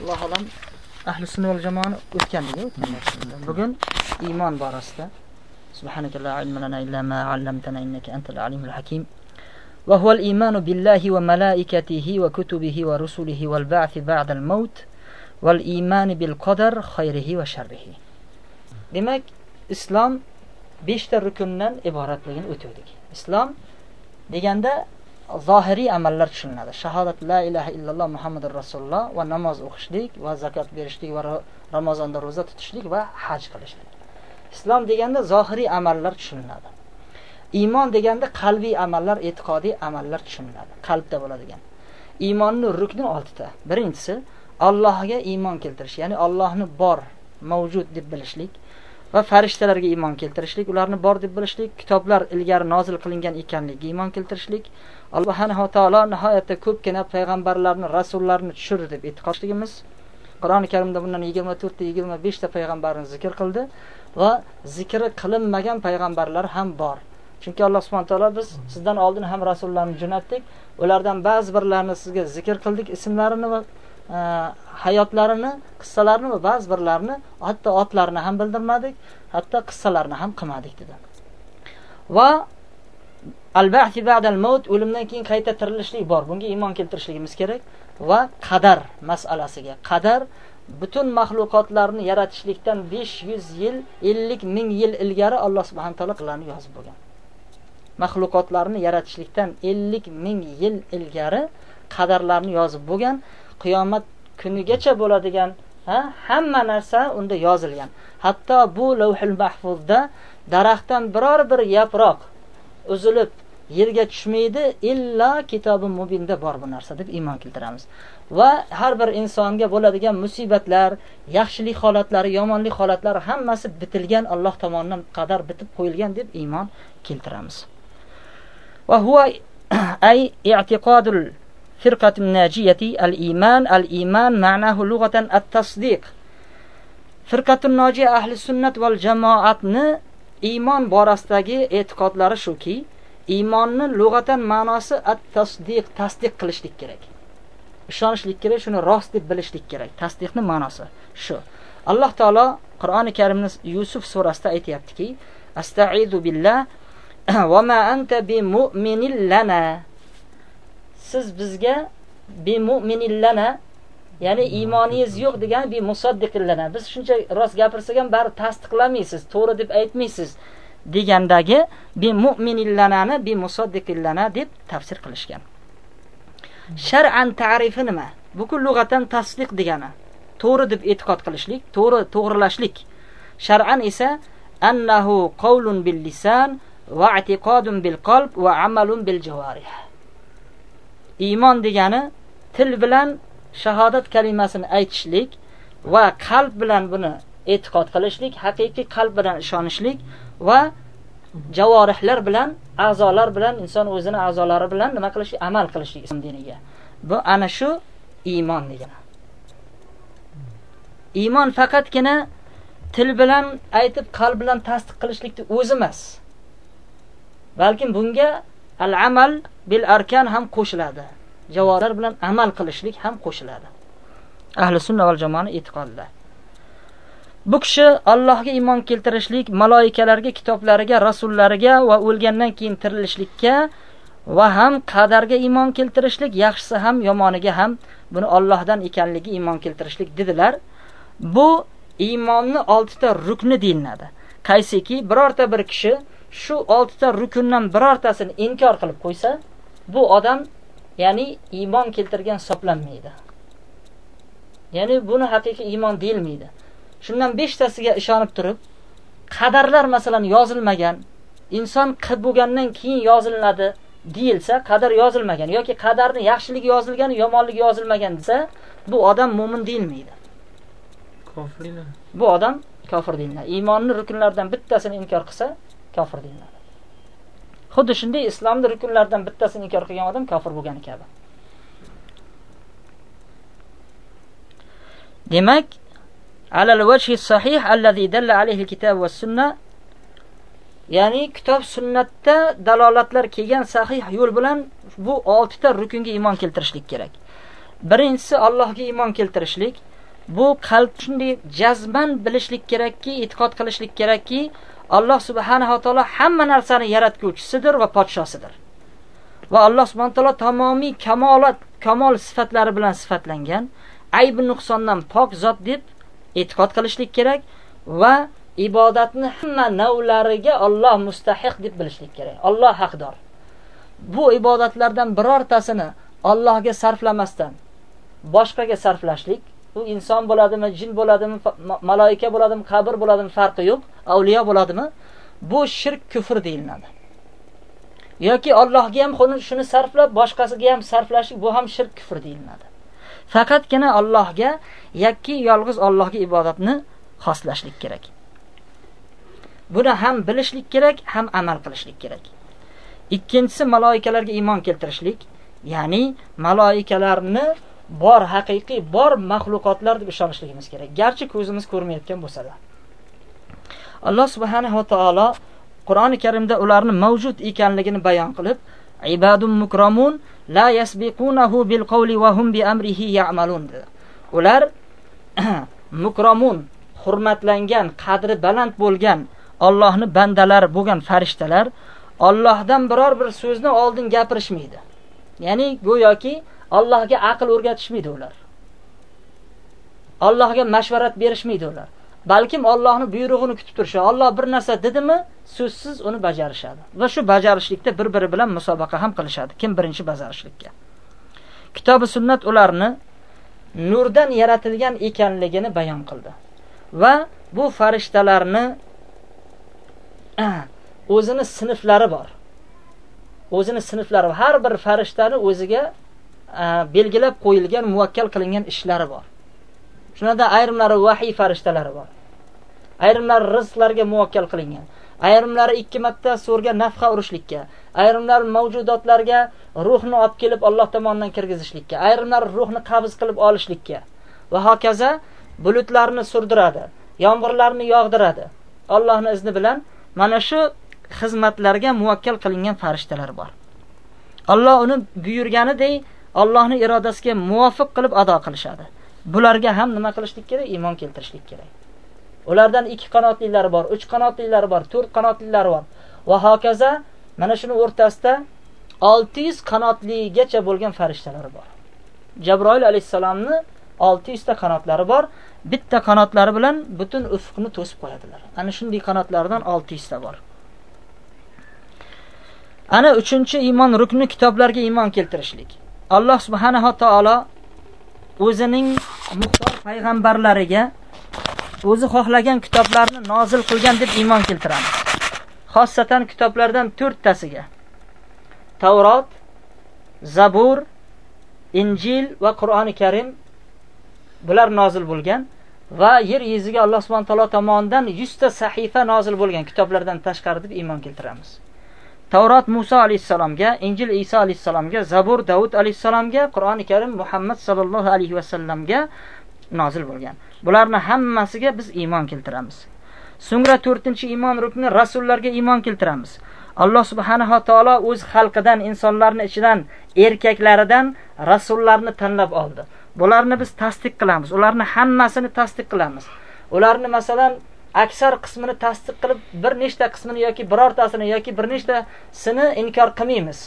alloh alam ahli sunna val jamoani o'tganligi o'tgan darslarda bugun iymon borasida سبحانك لا علم لنا إلا ما علمتنا إنك أنت العليم الحكيم وهو الإيمان بالله وملائكته وكتبه ورسله والبعث بعد الموت والإيمان بالقدر خيره وشره demak islom beshta rukundan iboratligini o'tuvdik islom deganda zohiriy amallar tushuniladi. Shahodat la ilaha illalloh muhammadu rasululloh va namoz o'qishlik va zakot berishlik va ramazonda ro'za tutishlik va haj qilishlik. Islom deganda zohiriy amallar tushuniladi. Iymon deganda qalbiy amallar e'tiqodiy amallar tushuniladi. Qalbda bo'ladigan. Iymonni rukni oltita. Birinchisi allohga iymon keltirish ya'ni allohni bor mavjud deb bilishlik. Va farishtalarga iymon keltirishlik ularni bor deb bilishlik kitoblar ilgari nozil qilingan ekanligiga iymon keltirishlik alloh subhanahu taolo nihoyatda ko'pgina payg'ambarlarni rasullarni tushirdi deb e'tiqodligimiz qur'oni karimda bundan yigirma to'rtta yigirma beshta payg'ambarni zikr qildi va zikri qilinmagan payg'ambarlar ham bor. Chunki alloh subhana taolo biz sizdan oldin ham rasullarni jo'natdik. Ulardan ba'zi birlarini sizga zikr qildik ismlarini va hayotlarini qissalarini va ba'zi birlarini hatto otlarini ham bildirmadik hatto qissalarini ham qilmadik dedi. Va al maut o'limdan keyin qayta tirilishlik bor. Bunga iymon keltirishligimiz kerak va qadar masalasiga. Qadar butun maxluqotlarni yaratishlikdan besh yuz yil ellik ming yil ilgari alloh subhana taolo qilani yozib bo'lgan. Maxluqotlarni yaratishlikdan ellik ming yil ilgari qadarlarni yozib bo'lgan qiyomat kunigacha bo'ladigan ha, hamma narsa unda yozilgan. Hatto bu lavhul mahfuzda daraxtdan biror bir yaproq uzilib yerga tushmaydi illo kitobi mubinda bor bu narsa deb iymon keltiramiz. Va har bir insonga bo'ladigan musibatlar yaxshilik holatlari yomonlik holatlari hammasi bitilgan alloh tomonidan qadar bitib qo'yilgan deb iymon keltiramiz. Va huva ay i'tiqodul فرقة najiyati al الإيمان al لغة ma'nahu فرقة at tasdiq السنة والجماعة ahli sunnat val jamoatni iymon borasidagi e'tiqodlari shuki iymonni lug'atan ma'nosi at tasdiq tasdiq qilishlik kerak. Ishonishlik kerak shuni rost deb bilishlik kerak. Tasdiqni ma'nosi shu. Alloh taolo qur'oni karimni yusuf surasida aytyaptiki astaidu billah va ma anta bi mu'minin lana. Siz bizga bi mu'minin lana ya'ni iymoningiz yo'q degani bi musaddiqillana biz shuncha rost gapirsak ham baribir tasdiqlamaysiz to'g'ri deb aytmaysiz degandagi bi mu'minillanani bi musaddiqillana deb tafsir qilishgan. Shar'an ta'rifi nima? Bu lug'atan tasdiq degani. To'g'ri deb e'tiqod qilishlik to'g'ri to'g'rilashlik. Shar'an esa annahu qawlun bil lisan va i'tiqodun bil qalb va amalun bil jawarih iymon degani til bilan shahodat kalimasini aytishlik va qalb bilan buni e'tiqod qilishlik haqiqiy qalb bilan ishonishlik va javorihlar bilan a'zolar bilan inson o'zini a'zolari bilan nima qilish amal qilishlik islom diniga. Bu ana shu iymon degani. Iymon faqatgina til bilan aytib qalb bilan tasdiq qilishlikni o'zi emas. Balkim bunga al amal bil arkan ham qo'shiladi. Javoblar bilan amal qilishlik ham qo'shiladi. Ahli sunna val jamoani e'tiqodida. Bu kishi allohga iymon keltirishlik maloikalarga kitoblariga rasullariga va o'lgandan keyin tirilishlikka va ham qadarga iymon keltirishlik yaxshisi ham yomoniga ham buni ollohdan ekanligi iymon keltirishlik dedilar. Bu iymonni oltita rukni deyiladi. Qaysiki birorta bir kishi shu oltita rukundan birortasini inkor qilib qo'ysa bu odam ya'ni iymon keltirgan hisoblanmaydi. Ya'ni buni haqiqiy iymon deyilmaydi. Shundan beshtasiga ishonib turib qadarlar masalan yozilmagan inson qilib bo'lgandan keyin yozilinadi deyilsa qadar yozilmagan yoki qadarni yaxshiligi yozilgan yomonligi yozilmagan desa bu odam mo'min deyilmaydi. Kofir bu odam kofir deyiladi. Iymonni rukunlaridan bittasini inkor qilsa kofir deyiladi. Xuddi shunday islomni rukunlaridan bittasini inkor qilgan odam kofir bo'lgani kabi. Demak alal sahih allazi alayhi kitob va sunna ya'ni kitob sunnatda dalolatlar kelgan sahih yo'l bilan bu oltita rukunga iymon keltirishlik kerak. Birinchisi allohga iymon keltirishlik bu qalb shunday jazman bilishlik kerakki e'tiqod qilishlik kerakki alloh subhanava taolo hamma narsani yaratguvchisidir va podshosidir va alloh subhana taolo tamomiy kamolat kamol sifatlari bilan sifatlangan aybi nuqsondan pok zot deb e'tiqod qilishlik kerak va ibodatni hamma navlariga Alloh mustahiq deb bilishlik kerak. Alloh haqdor. Bu ibodatlardan birortasini Allohga sarflamasdan boshqaga sarflashlik, u inson bo'ladimi, jin bo'ladimi, maloika bo'ladimi, qabr bo'ladimi farqi yo'q, avliyo bo'ladimi? Bu shirk kufr deyiladi. yoki Allohga ham shuni sarflab, boshqasiga ham sarflashlik bu ham shirk kufr deyiladi. Faqatgina Allohga yakki yolg'iz Allohga ibodatni xoslashlik kerak. Buni ham bilishlik kerak, ham amal qilishlik kerak. Ikkinchisi maloikalarga iymon keltirishlik, ya'ni maloikalarni bor haqiqiy bor maxluqotlar deb ishonishligimiz kerak. Garchi ko'zimiz ko'rmayotgan bo'lsa-da. Alloh subhanahu va taolo Qur'oni Karimda ularni mavjud ekanligini bayon qilib, ibadun mukromun la yasbiqunahu bil qawli wa hum bi amrihi ya'malun. dedi Ular mukromun hurmatlangan, qadri baland bo'lgan Allohni bandalari bo'lgan farishtalar Allohdan biror bir so'zni oldin gapirishmaydi. Ya'ni go'yoki Allohga aql o'rgatishmaydi ular. Allohga mashvarat berishmaydi ular. Balkim Allohning buyrug'ini kutib turishadi. Alloh bir narsa dedimi, so'zsiz uni bajarishadi. Va shu bajarishlikda bir-biri bilan musobaqa ham qilishadi. Kim birinchi bajarishlikka. Kitobi sunnat ularni nurdan yaratilgan ekanligini bayon qildi. Va bu farishtalarni o'zini sinflari bor. O'zini sinflari har bir farishtani o'ziga Э, belgilab qo'yilgan, muvakkal qilingan ishlari bor. shunda ayrimlari vahiy farishtalari bor. Ayrimlari rizqlarga muvakkal qilingan. Ayrimlari ikki marta so'rga nafqa urishlikka, ayrimlar mavjudotlarga ruhni olib kelib Alloh tomonidan kirgizishlikka, ayrimlar ruhni qabz qilib olishlikka va hokazo bulutlarni surdiradi, yomg'irlarni yog'diradi. Allohning izni bilan mana shu xizmatlarga muvakkal qilingan farishtalar bor. Alloh uni buyurganidek Allohning irodasiga muvofiq qilib ado qilishadi. Bularga ham nima qilishlik kerak? Iymon keltirishlik kerak. Ulardan ikki qanotlilari bor, uch qanotlilari bor, to'rt qanotlilari bor va hokazo mana shuni o'rtasida 600 qanotligacha bo'lgan farishtalar bor. Jabroil alayhisalomni 600 ta qanotlari bor. Bitta qanotlari bilan butun ufqni to'sib qo'yadilar. Ana shunday qanotlardan 600 ta bor. Ana 3-iymon rukni kitoblarga iymon keltirishlik. Alloh subhanahu taolo o'zining muxtor payg'ambarlariga o'zi xohlagan kitoblarni nozil qilgan deb iymon keltiramiz. Xossatan kitoblardan 4 tasiga Tavrot, Zabur, Injil va Qur'oni Karim bular nozil bo'lgan va yer yuziga Alloh subhanahu taolo tomonidan 100 ta sahifa nozil bo'lgan kitoblardan tashqari deb iymon keltiramiz. Tavrot Musa alayhisalomga, Injil Isa alayhisalomga, Zabur Davud alayhisalomga, Qur'oni Karim Muhammad sallallohu alayhi va sallamga nozil bo'lgan. Bularni hammasiga biz iymon keltiramiz. So'ngra 4-iymon rukni rasullarga iymon keltiramiz. Alloh subhanahu va taolo o'z xalqidan, insonlarning ichidan, erkaklaridan rasullarni tanlab oldi. Bularni biz tasdiq qilamiz. Ularni hammasini tasdiq qilamiz. Ularni masalan aksar qismini tasdiq qilib, bir nechta qismini yoki birortasini yoki bir nechtasini inkor qilmaymiz.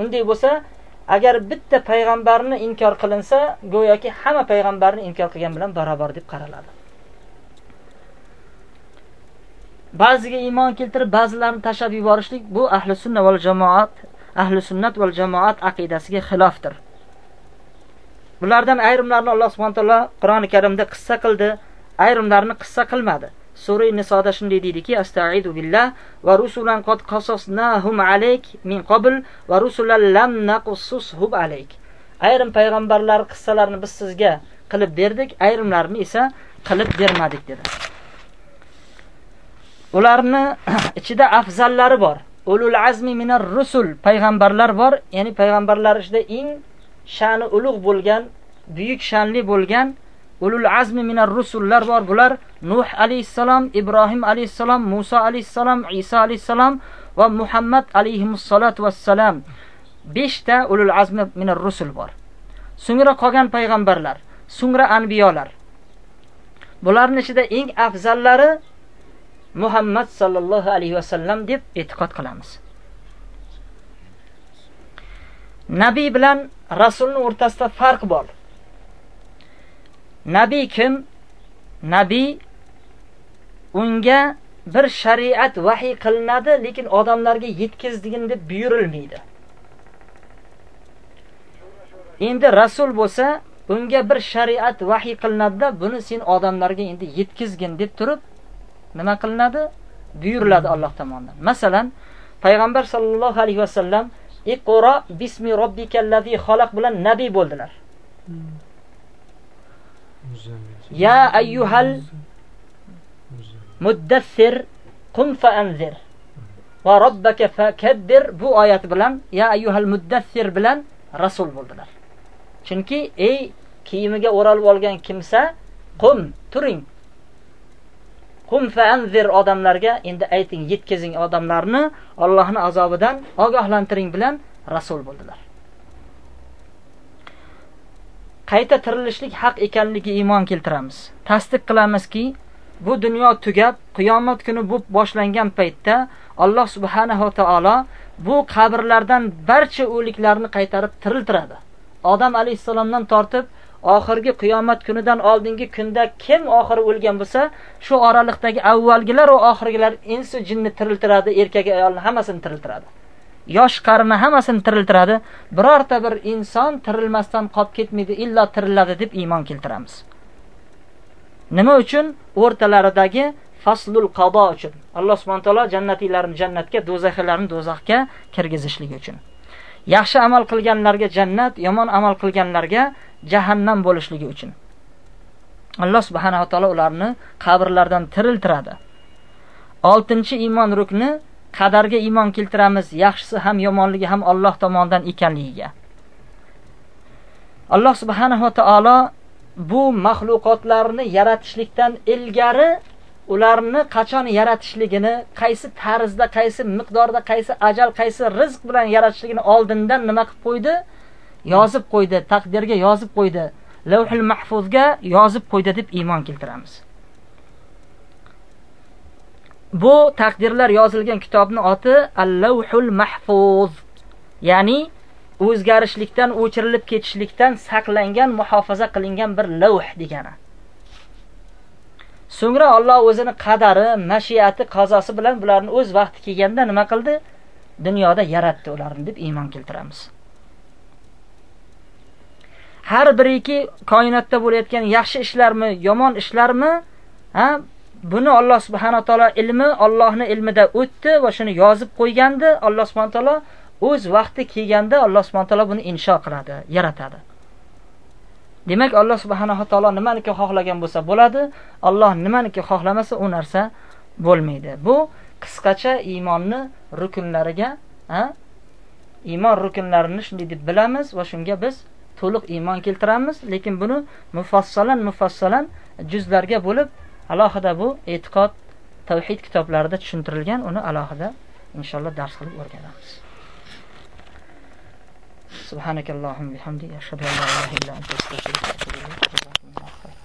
Unday bo'lsa, agar bitta payg'ambarni inkor qilinsa, go'yoki hamma payg'ambarni inkor qilgan bilan barobar deb qaraladi. ba'ziga iymon keltirib ba'zilarini tashlab yuborishlik bu ahli sunna val jamoat ahli sunnat val jamoat aqidasiga xilofdir bulardan ayrimlarini alloh subhana taolo qur'oni karimda qissa qildi ayrimlarini qissa qilmadi sura nisoda shunday deydiki astaidu billah va rusulan qad qasasnahum alayk min qabl va rusulan lam naqussushum alayk. Ayrim payg'ambarlar qissalarini biz sizga qilib berdik ayrimlarini esa qilib bermadik dedi. Ularni ichida afzallari bor. Ulul azmi minar rusul payg'ambarlar bor. Ya'ni payg'ambarlar ichida eng sha'ni ulug' bo'lgan buyuk sha'nli bo'lgan ulul azmi minar rusullar bor. Bular nuh alayhissalom ibrohim alayhissalom muso alayhissalom iso alayhissalom va muhammad alayhissalotu vassalam. Beshta ulul azmi minar rusul bor. So'ngra qolgan payg'ambarlar so'ngra anbiyolar. Bularni ichida eng afzallari muhammad sallallohu alayhi vasallam deb e'tiqod qilamiz. Nabiy bilan rasulni o'rtasida farq bor. Nabiy kim? Nabiy unga bir shariat vahiy qilinadi lekin odamlarga yetkazgin deb buyurilmaydi. Endi rasul bo'lsa unga bir shariat vahiy qilinadida buni sen odamlarga endi yetkazgin deb turib nima qilinadi? Buyuriladi alloh tomonidan. Masalan payg'ambar sollallohu alayhi vasallam iqro bismi robbikallazi xalaq bilan nabiy bo'ldilar. Hmm. Ayyuhal muddassir qum faanzir va robbaka fakabbir bu oyat bilan ya ayyuhal muddassir bilan rasul bo'ldilar chunki ey kiyimiga o'ralib olgan kimsa qum turing qum faanzir odamlarga endi ayting yetkazing odamlarni Allohning azobidan ogohlantiring bilan rasul bo'ldilar qayta tirilishlik haq ekanligiga iymon keltiramiz. Tasdiq qilamizki bu dunyo tugab qiyomat kuni bu boshlangan paytda alloh subhanahu va taolo bu qabrlardan barcha o'liklarni qaytarib tiriltiradi. Odam alayhissalomdan tortib oxirgi qiyomat kunidan oldingi kunda kim oxiri o'lgan bo'lsa shu oraliqdagi avvalgilar va oxirgilar insu jinni tiriltiradi erkak ayolni hammasini tiriltiradi. Yosh qarini hammasini tiriltiradi. Birorta bir inson tirilmasdan qolib ketmaydi illo tiriladi deb iymon keltiramiz. Nima uchun? O'rtalaridagi faslul qado uchun. Alloh subhana taolo jannatiylarni jannatga do'zaxiylarni do'zaxga kirgizishligi uchun. Yaxshi amal qilganlarga jannat yomon amal qilganlarga jahannam bo'lishligi uchun. Alloh subhanava taolo ularni qabrlardan tiriltiradi. Oltinchi iymon rukni qadarga iymon keltiramiz yaxshisi ham yomonligi ham Alloh tomonidan ekanligiga. Alloh subhanava taolo bu maxluqotlarni yaratishlikdan ilgari ularni qachon yaratishligini qaysi tarzda qaysi miqdorda qaysi ajal qaysi rizq bilan yaratishligini oldindan nima qilib qo'ydi? Yozib qo'ydi taqdirga yozib qo'ydi. Lavhul mahfuzga yozib qo'ydi deb iymon keltiramiz. Bu taqdirlar yozilgan kitobni oti allavhul mahfuz. Ya'ni o'zgarishlikdan o'chirilib ketishlikdan saqlangan muhofaza qilingan bir lavh degani. So'ngra Alloh o'zini qadari mashiati qazosi bilan bularni o'z vaqti kelganda nima qildi? Dunyoda yaratdi ularni deb iymon keltiramiz. Har biriki koinotda bo'layotgan yaxshi ishlarmi yomon ishlarmi ha? Buni Alloh subhanahu taolo ilmi Allohning ilmida o'tdi va shuni yozib qo'ygandi. Alloh subhanahu taolo o'z vaqti kelganda Alloh subhanahu taolo buni insho qiladi yaratadi. Demak Alloh subhanahu taolo nimaniki xohlagan bo'lsa bo'ladi Alloh nimaniki xohlamasa u narsa bo'lmaydi. Bu qisqacha iymonni rukunlariga ha iymon rukunlarini shunday deb bilamiz va shunga biz to'liq iymon keltiramiz. Lekin buni mufassalan mufassalan juzlarga bo'lib alohida bu e'tiqod tavhid kitoblarida tushuntirilgan uni alohida inshaalloh dars qilib o'rganamiz سبحانك اللهم بحمدك أشهد أن لا إله إلا أنت أستغفرك وأتوب إليك